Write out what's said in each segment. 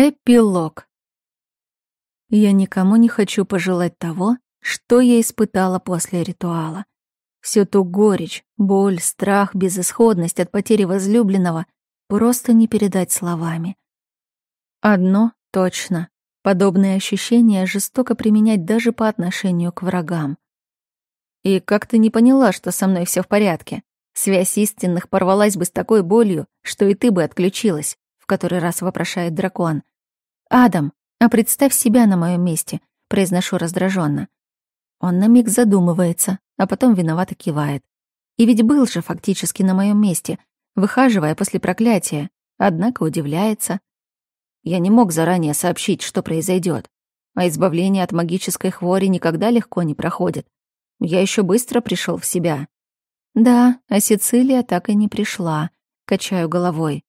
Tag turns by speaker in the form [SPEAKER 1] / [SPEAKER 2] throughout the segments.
[SPEAKER 1] Эпилог. Я никому не хочу пожелать того, что я испытала после ритуала. Всю ту горечь, боль, страх, безысходность от потери возлюбленного просто не передать словами. Одно точно. Подобные ощущения жестоко применять даже по отношению к врагам. И как ты не поняла, что со мной все в порядке? Связь истинных порвалась бы с такой болью, что и ты бы отключилась который раз вопрошает дракон. «Адам, а представь себя на моем месте», — произношу раздраженно. Он на миг задумывается, а потом виновато кивает. И ведь был же фактически на моем месте, выхаживая после проклятия, однако удивляется. Я не мог заранее сообщить, что произойдет, а избавление от магической хвори никогда легко не проходит. Я еще быстро пришел в себя. Да, а Сицилия так и не пришла, качаю головой.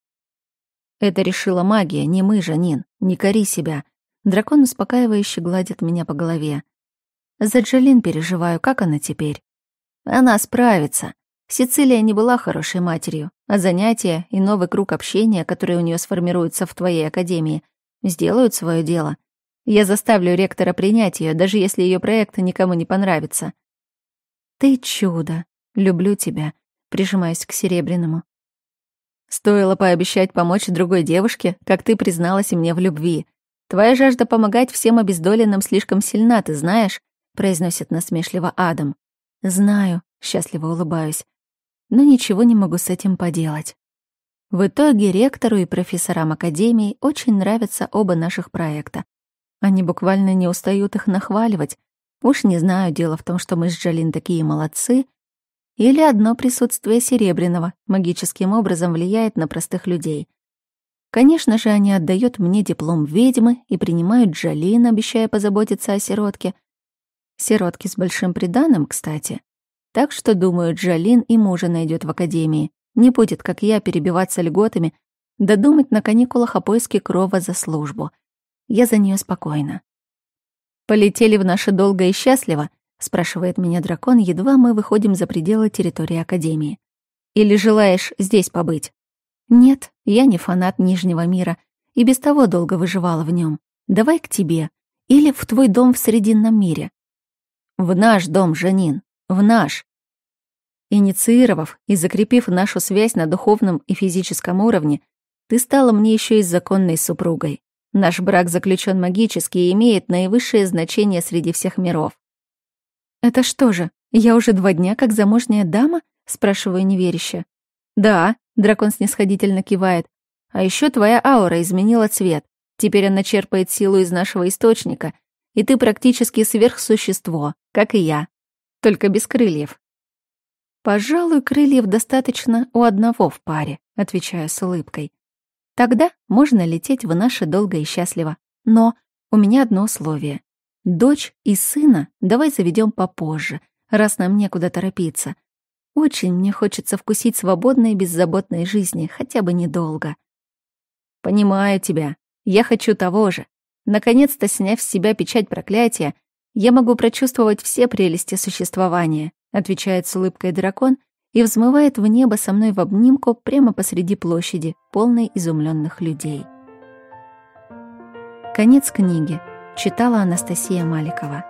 [SPEAKER 1] Это решила магия, не мы, Жанин. Не кори себя. Дракон успокаивающе гладит меня по голове. За Джалин переживаю, как она теперь. Она справится. Сицилия не была хорошей матерью, а занятия и новый круг общения, который у нее сформируется в твоей академии, сделают свое дело. Я заставлю ректора принять ее, даже если ее проект никому не понравится. Ты чудо. Люблю тебя, прижимаясь к Серебряному. Стоило пообещать помочь другой девушке, как ты призналась мне в любви. Твоя жажда помогать всем обездоленным слишком сильна, ты знаешь, произносит насмешливо Адам. Знаю, счастливо улыбаюсь. Но ничего не могу с этим поделать. В итоге ректору и профессорам академии очень нравятся оба наших проекта. Они буквально не устают их нахваливать. Уж не знаю, дело в том, что мы с Джалин такие молодцы, или одно присутствие Серебряного магическим образом влияет на простых людей. Конечно же, они отдают мне диплом ведьмы и принимают Джалин, обещая позаботиться о сиротке. Сиротке с большим приданым, кстати. Так что, думаю, Джалин и мужа найдет в академии. Не будет, как я, перебиваться льготами, додумать на каникулах о поиске крова за службу. Я за нее спокойна. Полетели в наше долго и счастливо, спрашивает меня дракон, едва мы выходим за пределы территории Академии. Или желаешь здесь побыть? Нет, я не фанат Нижнего мира и без того долго выживала в нем. Давай к тебе. Или в твой дом в Срединном мире. В наш дом, Жанин. В наш. Инициировав и закрепив нашу связь на духовном и физическом уровне, ты стала мне еще и законной супругой. Наш брак заключен магически и имеет наивысшее значение среди всех миров. «Это что же, я уже два дня как замужняя дама?» — спрашиваю неверяще. «Да», — дракон снисходительно кивает. «А еще твоя аура изменила цвет. Теперь она черпает силу из нашего источника, и ты практически сверхсущество, как и я, только без крыльев». «Пожалуй, крыльев достаточно у одного в паре», — отвечаю с улыбкой. «Тогда можно лететь в наше долго и счастливо. Но у меня одно условие. Дочь и сына давай заведем попозже, раз нам некуда торопиться. Очень мне хочется вкусить свободной и беззаботной жизни, хотя бы недолго. Понимаю тебя. Я хочу того же. Наконец-то, сняв с себя печать проклятия, я могу прочувствовать все прелести существования, отвечает с улыбкой дракон и взмывает в небо со мной в обнимку прямо посреди площади, полной изумленных людей. Конец книги. Читала Анастасия Маликова.